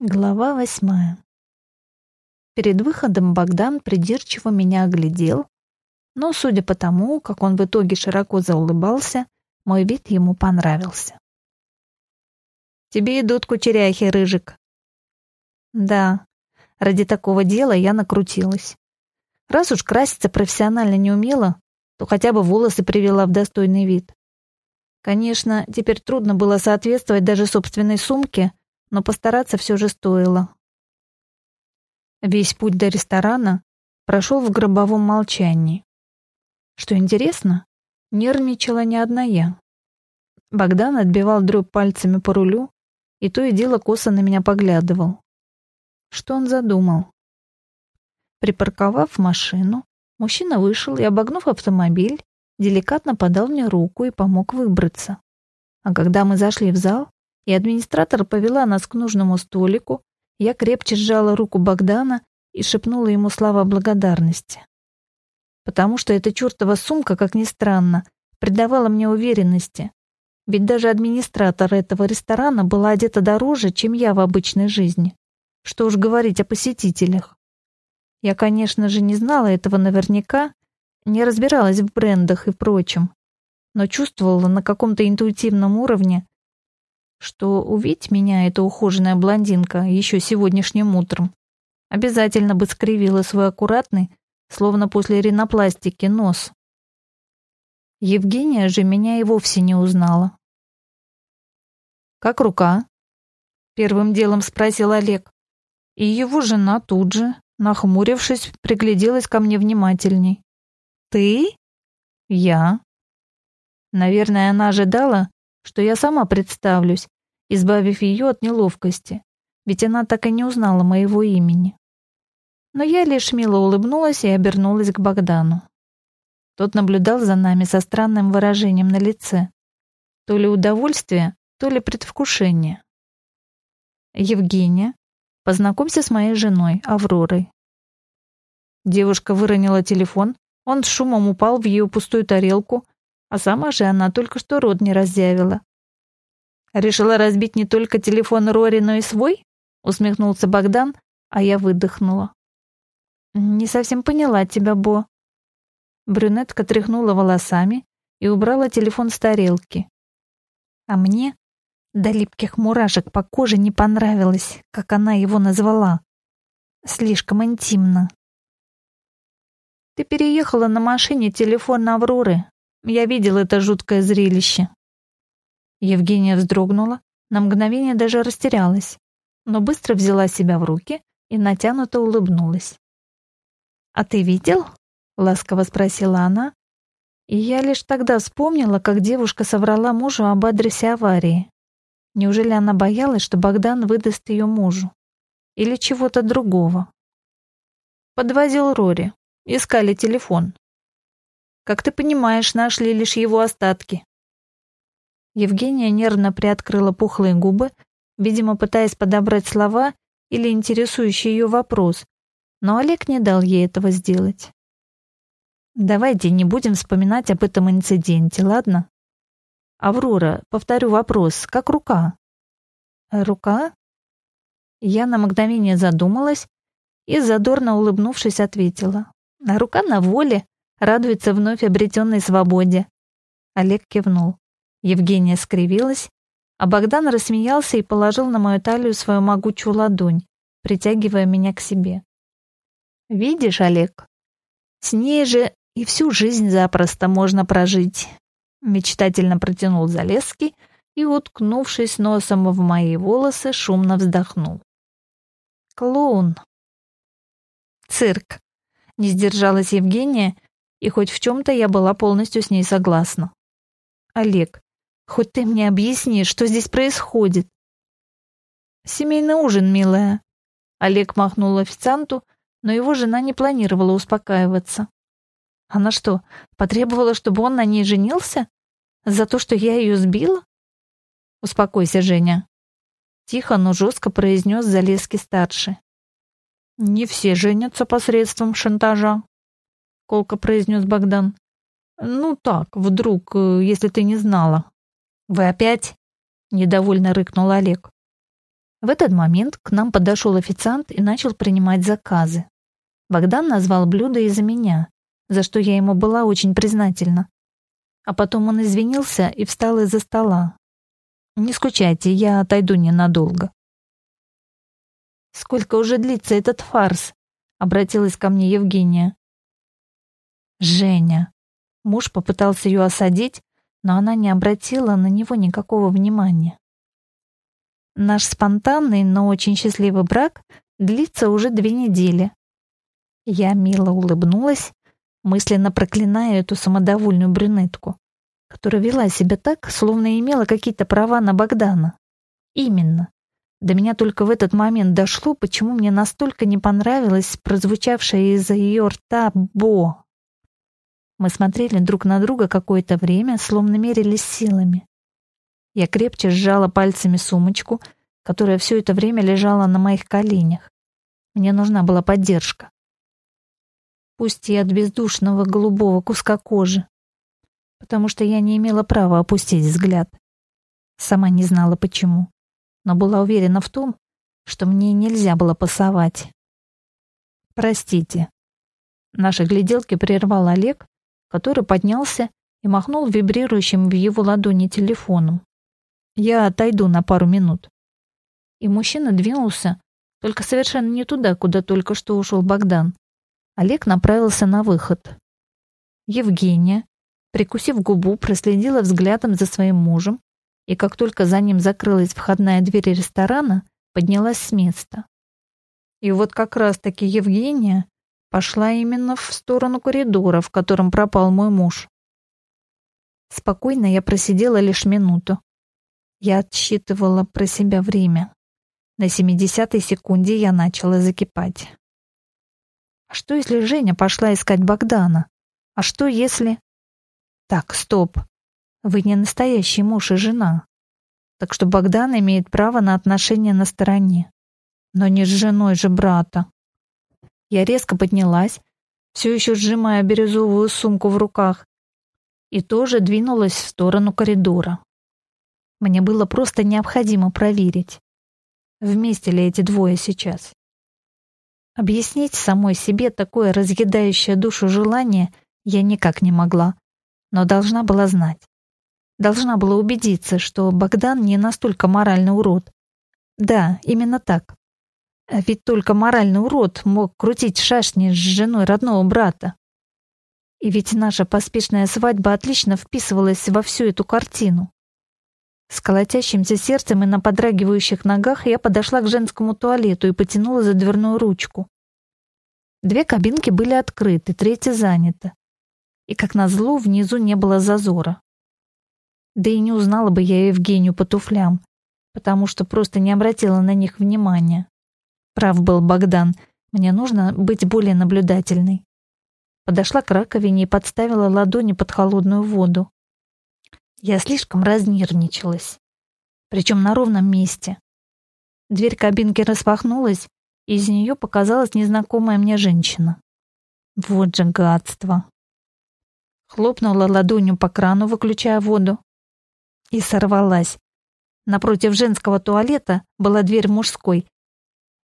Глава восьмая. Перед выходом Богдан придирчиво меня оглядел, но, судя по тому, как он в итоге широко заулыбался, мой вид ему понравился. «Тебе идут кучеряхи, Рыжик». Да, ради такого дела я накрутилась. Раз уж краситься профессионально не умела, то хотя бы волосы привела в достойный вид. Конечно, теперь трудно было соответствовать даже собственной сумке, но постараться все же стоило. Весь путь до ресторана прошел в гробовом молчании. Что интересно, нервничала не одна я. Богдан отбивал дробь пальцами по рулю и то и дело косо на меня поглядывал. Что он задумал? Припарковав машину, мужчина вышел и, обогнув автомобиль, деликатно подал мне руку и помог выбраться. А когда мы зашли в зал, и администратор повела нас к нужному столику, я крепче сжала руку Богдана и шепнула ему слова благодарности. Потому что эта чертова сумка, как ни странно, придавала мне уверенности. Ведь даже администратор этого ресторана была одета дороже, чем я в обычной жизни. Что уж говорить о посетителях. Я, конечно же, не знала этого наверняка, не разбиралась в брендах и прочем, но чувствовала на каком-то интуитивном уровне, что увидеть меня эта ухоженная блондинка еще сегодняшним утром, обязательно бы скривила свой аккуратный, словно после ринопластики, нос. Евгения же меня и вовсе не узнала. «Как рука?» — первым делом спросил Олег. И его жена тут же, нахмурившись, пригляделась ко мне внимательней. «Ты?» «Я». Наверное, она ожидала, что я сама представлюсь, избавив ее от неловкости, ведь она так и не узнала моего имени. Но я лишь мило улыбнулась и обернулась к Богдану. Тот наблюдал за нами со странным выражением на лице. То ли удовольствие, то ли предвкушение. «Евгения, познакомься с моей женой, Авророй». Девушка выронила телефон, он с шумом упал в ее пустую тарелку, а сама же она только что рот не разъявила. «Решила разбить не только телефон Рори, но и свой?» — усмехнулся Богдан, а я выдохнула. «Не совсем поняла тебя, Бо». Брюнетка тряхнула волосами и убрала телефон с тарелки. А мне до липких мурашек по коже не понравилось, как она его назвала. Слишком интимно. «Ты переехала на машине телефон Авроры», я видел это жуткое зрелище. Евгения вздрогнула, на мгновение даже растерялась, но быстро взяла себя в руки и натянуто улыбнулась. «А ты видел?» — ласково спросила она. И я лишь тогда вспомнила, как девушка соврала мужу об адресе аварии. Неужели она боялась, что Богдан выдаст ее мужу? Или чего-то другого? Подвозил Рори. Искали телефон. Как ты понимаешь, нашли лишь его остатки. Евгения нервно приоткрыла пухлые губы, видимо, пытаясь подобрать слова или интересующий ее вопрос, но Олег не дал ей этого сделать. Давайте не будем вспоминать об этом инциденте, ладно? Аврора, повторю вопрос, как рука? Рука? Я на мгновение задумалась и, задорно улыбнувшись, ответила. Рука на воле, радуется вновь обретенной свободе. Олег кивнул. Евгения скривилась, а Богдан рассмеялся и положил на мою талию свою могучую ладонь, притягивая меня к себе. «Видишь, Олег, с ней же и всю жизнь запросто можно прожить», мечтательно протянул Залесский и, уткнувшись носом в мои волосы, шумно вздохнул. «Клоун!» «Цирк!» — не сдержалась Евгения и хоть в чем-то я была полностью с ней согласна. «Олег, хоть ты мне объясни, что здесь происходит?» «Семейный ужин, милая». Олег махнул официанту, но его жена не планировала успокаиваться. Она что, потребовала, чтобы он на ней женился? За то, что я ее сбила? Успокойся, Женя. Тихо, но жестко произнес Залеский-старший. Не все женятся посредством шантажа колко произнес Богдан. Ну так, вдруг, э, если ты не знала. Вы опять? Недовольно рыкнул Олег. В этот момент к нам подошел официант и начал принимать заказы. Богдан назвал блюдо из-за меня, за что я ему была очень признательна. А потом он извинился и встал из-за стола. «Не скучайте, я отойду ненадолго». «Сколько уже длится этот фарс?» — обратилась ко мне Евгения. «Женя». Муж попытался ее осадить, но она не обратила на него никакого внимания. Наш спонтанный, но очень счастливый брак длится уже две недели. Я мило улыбнулась, мысленно проклиная эту самодовольную брюнетку, которая вела себя так, словно имела какие-то права на Богдана. Именно. До меня только в этот момент дошло, почему мне настолько не понравилось прозвучавшее из-за ее рта «бо». Мы смотрели друг на друга какое-то время, словно мерились силами. Я крепче сжала пальцами сумочку, которая все это время лежала на моих коленях. Мне нужна была поддержка. Пусть и от бездушного голубого куска кожи, потому что я не имела права опустить взгляд. Сама не знала почему, но была уверена в том, что мне нельзя было пасовать. «Простите». Наши гляделки прервал Олег, который поднялся и махнул вибрирующим в его ладони телефоном. «Я отойду на пару минут». И мужчина двинулся, только совершенно не туда, куда только что ушел Богдан. Олег направился на выход. Евгения, прикусив губу, проследила взглядом за своим мужем, и как только за ним закрылась входная дверь ресторана, поднялась с места. И вот как раз-таки Евгения пошла именно в сторону коридора, в котором пропал мой муж. Спокойно я просидела лишь минуту. Я отсчитывала про себя время. На семидесятой секунде я начала закипать. А что, если Женя пошла искать Богдана? А что, если... Так, стоп. Вы не настоящий муж и жена. Так что Богдан имеет право на отношения на стороне. Но не с женой же брата. Я резко поднялась, все еще сжимая бирюзовую сумку в руках, и тоже двинулась в сторону коридора. Мне было просто необходимо проверить, вместе ли эти двое сейчас. Объяснить самой себе такое разъедающее душу желание я никак не могла, но должна была знать. Должна была убедиться, что Богдан не настолько моральный урод. Да, именно так. А ведь только моральный урод мог крутить шашни с женой родного брата. И ведь наша поспешная свадьба отлично вписывалась во всю эту картину. С колотящимся сердцем и на подрагивающих ногах я подошла к женскому туалету и потянула за дверную ручку. Две кабинки были открыты, третья занята. И, как назло, внизу не было зазора. Да и не узнала бы я Евгению по туфлям, потому что просто не обратила на них внимания. Прав был Богдан. Мне нужно быть более наблюдательной. Подошла к раковине и подставила ладони под холодную воду. Я слишком разнервничалась. Причем на ровном месте. Дверь кабинки распахнулась, и из нее показалась незнакомая мне женщина. Вот же гадство. Хлопнула ладонью по крану, выключая воду. И сорвалась. Напротив женского туалета была дверь мужской,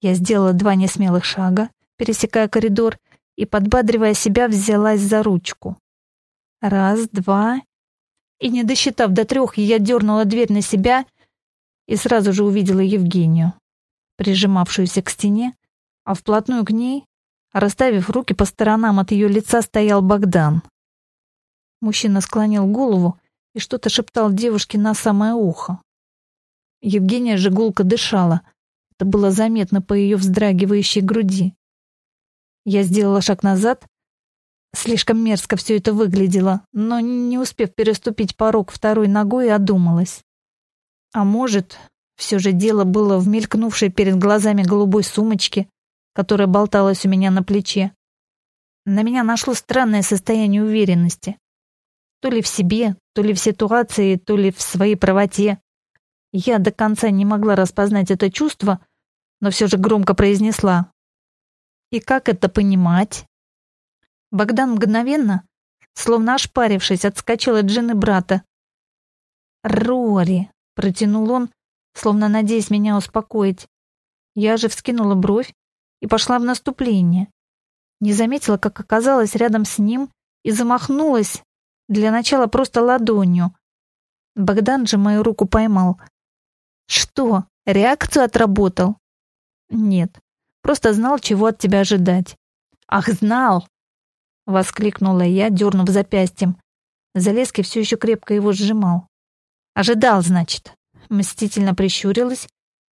я сделала два несмелых шага, пересекая коридор, и, подбадривая себя, взялась за ручку. Раз, два. И, не досчитав до трех, я дернула дверь на себя и сразу же увидела Евгению, прижимавшуюся к стене, а вплотную к ней, расставив руки по сторонам от ее лица, стоял Богдан. Мужчина склонил голову и что-то шептал девушке на самое ухо. Евгения же гулко дышала, это было заметно по ее вздрагивающей груди. Я сделала шаг назад. Слишком мерзко все это выглядело, но, не успев переступить порог второй ногой, одумалась. А может, все же дело было в мелькнувшей перед глазами голубой сумочке, которая болталась у меня на плече. На меня нашло странное состояние уверенности. То ли в себе, то ли в ситуации, то ли в своей правоте. Я до конца не могла распознать это чувство, но все же громко произнесла. «И как это понимать?» Богдан мгновенно, словно ошпарившись, отскочил от жены брата. «Рори!» — протянул он, словно надеясь меня успокоить. Я же вскинула бровь и пошла в наступление. Не заметила, как оказалась рядом с ним и замахнулась, для начала просто ладонью. Богдан же мою руку поймал. Что, реакцию отработал? Нет, просто знал, чего от тебя ожидать. Ах, знал! Воскликнула я, дернув запястьем. Залезки все еще крепко его сжимал. Ожидал, значит. Мстительно прищурилась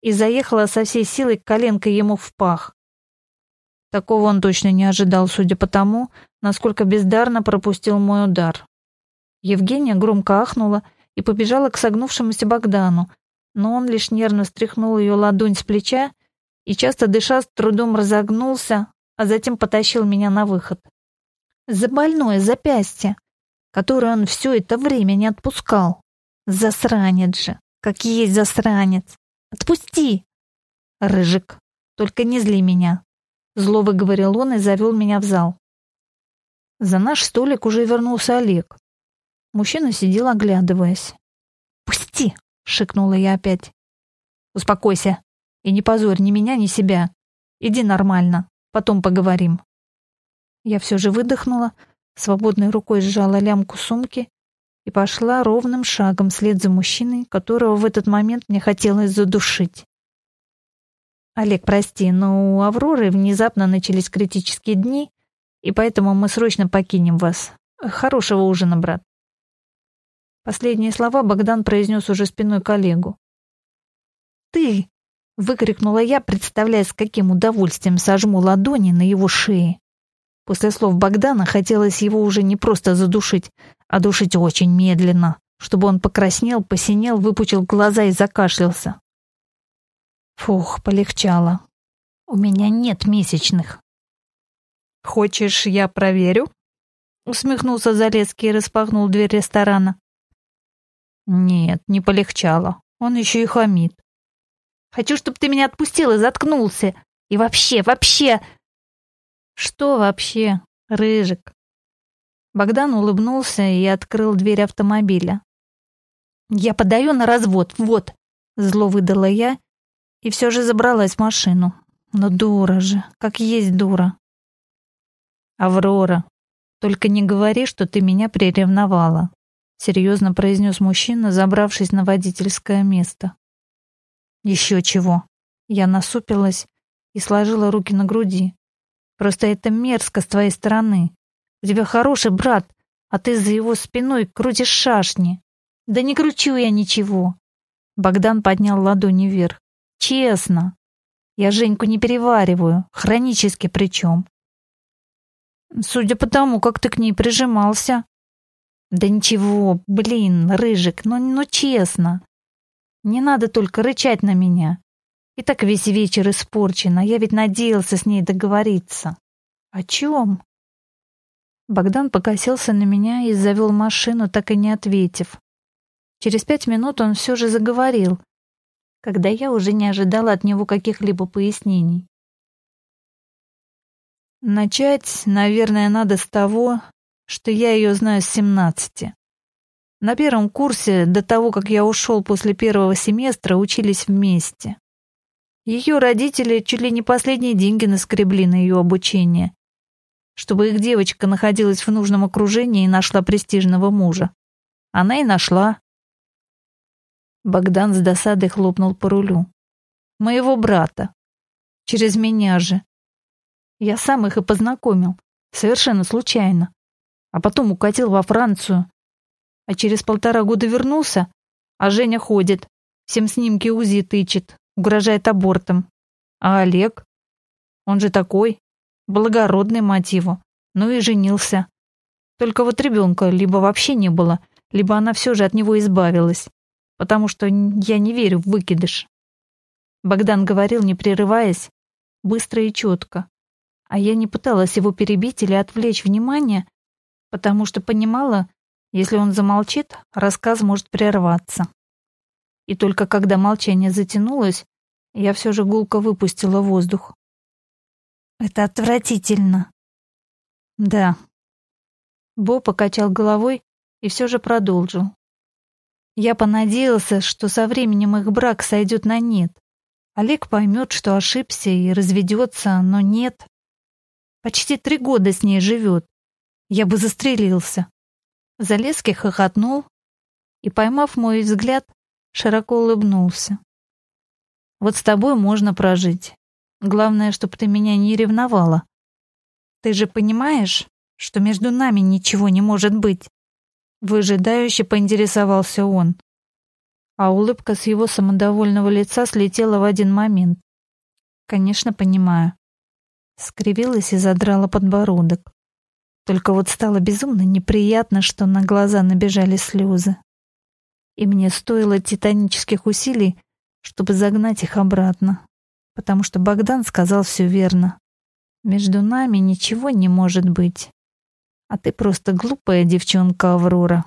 и заехала со всей силой коленкой ему в пах. Такого он точно не ожидал, судя по тому, насколько бездарно пропустил мой удар. Евгения громко ахнула и побежала к согнувшемуся Богдану, но он лишь нервно стряхнул ее ладонь с плеча и, часто дыша, с трудом разогнулся, а затем потащил меня на выход. За больное запястье, которое он все это время не отпускал. Засранец же, как есть засранец. Отпусти! Рыжик, только не зли меня. Зло выговорил он и завел меня в зал. За наш столик уже вернулся Олег. Мужчина сидел, оглядываясь. «Пусти!» — шикнула я опять. «Успокойся и не позорь ни меня, ни себя. Иди нормально, потом поговорим». Я все же выдохнула, свободной рукой сжала лямку сумки и пошла ровным шагом вслед за мужчиной, которого в этот момент мне хотелось задушить. «Олег, прости, но у Авроры внезапно начались критические дни, и поэтому мы срочно покинем вас. Хорошего ужина, брат». Последние слова Богдан произнес уже спиной коллегу. «Ты!» — выкрикнула я, представляя, с каким удовольствием сожму ладони на его шее. После слов Богдана хотелось его уже не просто задушить, а душить очень медленно, чтобы он покраснел, посинел, выпучил глаза и закашлялся. Фух, полегчало. У меня нет месячных. Хочешь, я проверю? Усмехнулся Залецкий и распахнул дверь ресторана. Нет, не полегчало. Он еще и хамит. Хочу, чтобы ты меня отпустил и заткнулся. И вообще, вообще... Что вообще, Рыжик? Богдан улыбнулся и открыл дверь автомобиля. «Я подаю на развод, вот!» Зло выдала я и все же забралась в машину. Но дура же, как есть дура. «Аврора, только не говори, что ты меня приревновала», серьезно произнес мужчина, забравшись на водительское место. «Еще чего». Я насупилась и сложила руки на груди. «Просто это мерзко с твоей стороны. У тебя хороший брат, а ты за его спиной крутишь шашни». «Да не кручу я ничего». Богдан поднял ладони вверх. Честно. Я Женьку не перевариваю, хронически причем. Судя по тому, как ты к ней прижимался. Да ничего, блин, Рыжик, ну, ну честно. Не надо только рычать на меня. И так весь вечер испорчен, а я ведь надеялся с ней договориться. О чем? Богдан покосился на меня и завел машину, так и не ответив. Через пять минут он все же заговорил, когда я уже не ожидала от него каких-либо пояснений. Начать, наверное, надо с того, что я ее знаю с семнадцати. На первом курсе, до того, как я ушел после первого семестра, учились вместе. Ее родители чуть ли не последние деньги наскребли на ее обучение, чтобы их девочка находилась в нужном окружении и нашла престижного мужа. Она и нашла, Богдан с досадой хлопнул по рулю. «Моего брата. Через меня же. Я сам их и познакомил. Совершенно случайно. А потом укатил во Францию. А через полтора года вернулся, а Женя ходит, всем снимки УЗИ тычет, угрожает абортом. А Олег? Он же такой, благородный мотиву. Ну и женился. Только вот ребенка либо вообще не было, либо она все же от него избавилась потому что я не верю в выкидыш. Богдан говорил, не прерываясь, быстро и четко. А я не пыталась его перебить или отвлечь внимание, потому что понимала, если он замолчит, рассказ может прерваться. И только когда молчание затянулось, я все же гулко выпустила воздух. «Это отвратительно». «Да». Бо покачал головой и все же продолжил. Я понадеялся, что со временем их брак сойдет на нет. Олег поймет, что ошибся и разведется, но нет. Почти три года с ней живет. Я бы застрелился. Залезки хохотнул и, поймав мой взгляд, широко улыбнулся. Вот с тобой можно прожить. Главное, чтобы ты меня не ревновала. Ты же понимаешь, что между нами ничего не может быть? Выжидающе поинтересовался он. А улыбка с его самодовольного лица слетела в один момент. Конечно, понимаю. Скривилась и задрала подбородок. Только вот стало безумно неприятно, что на глаза набежали слезы. И мне стоило титанических усилий, чтобы загнать их обратно. Потому что Богдан сказал все верно. Между нами ничего не может быть. А ты просто глупая девчонка, Аврора.